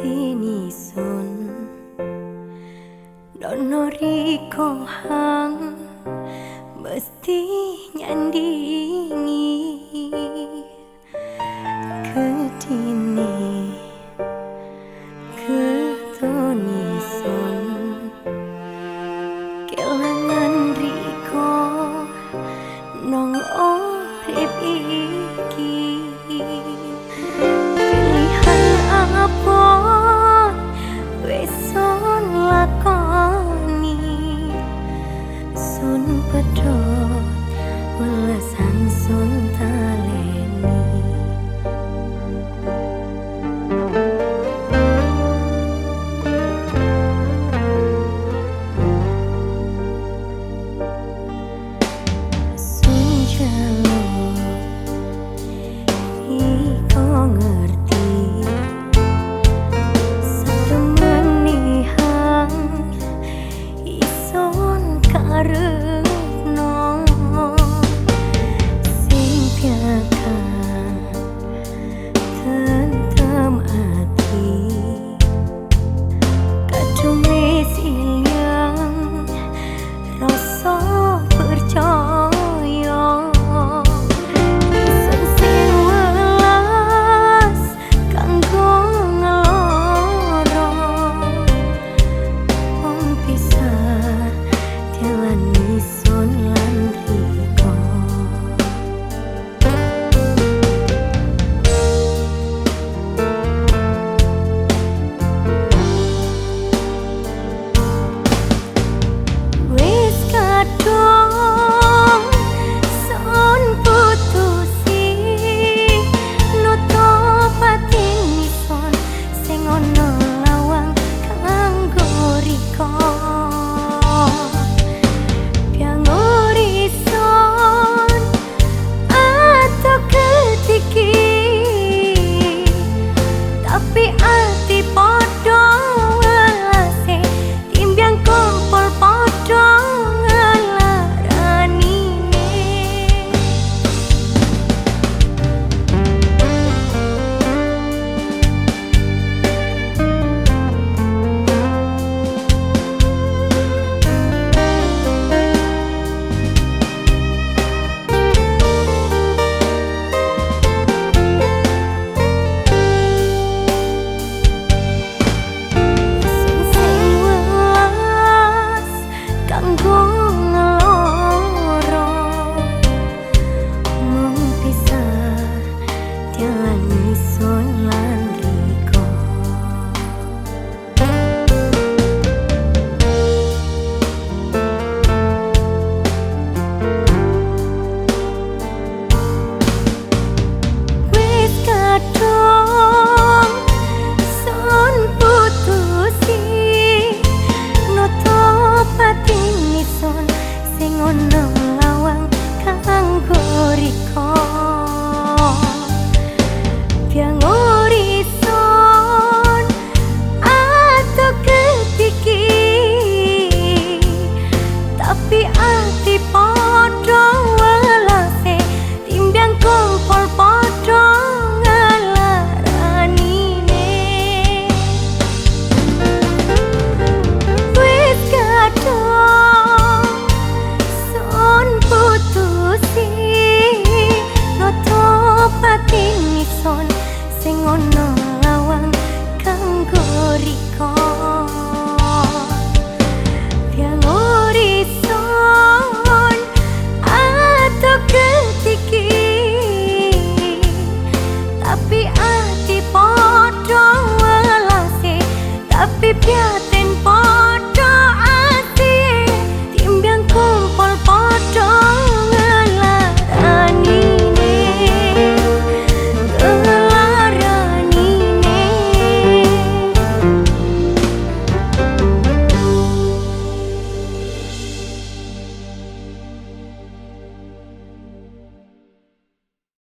tini sun Dono riko hang Mesti nyandi ti piace.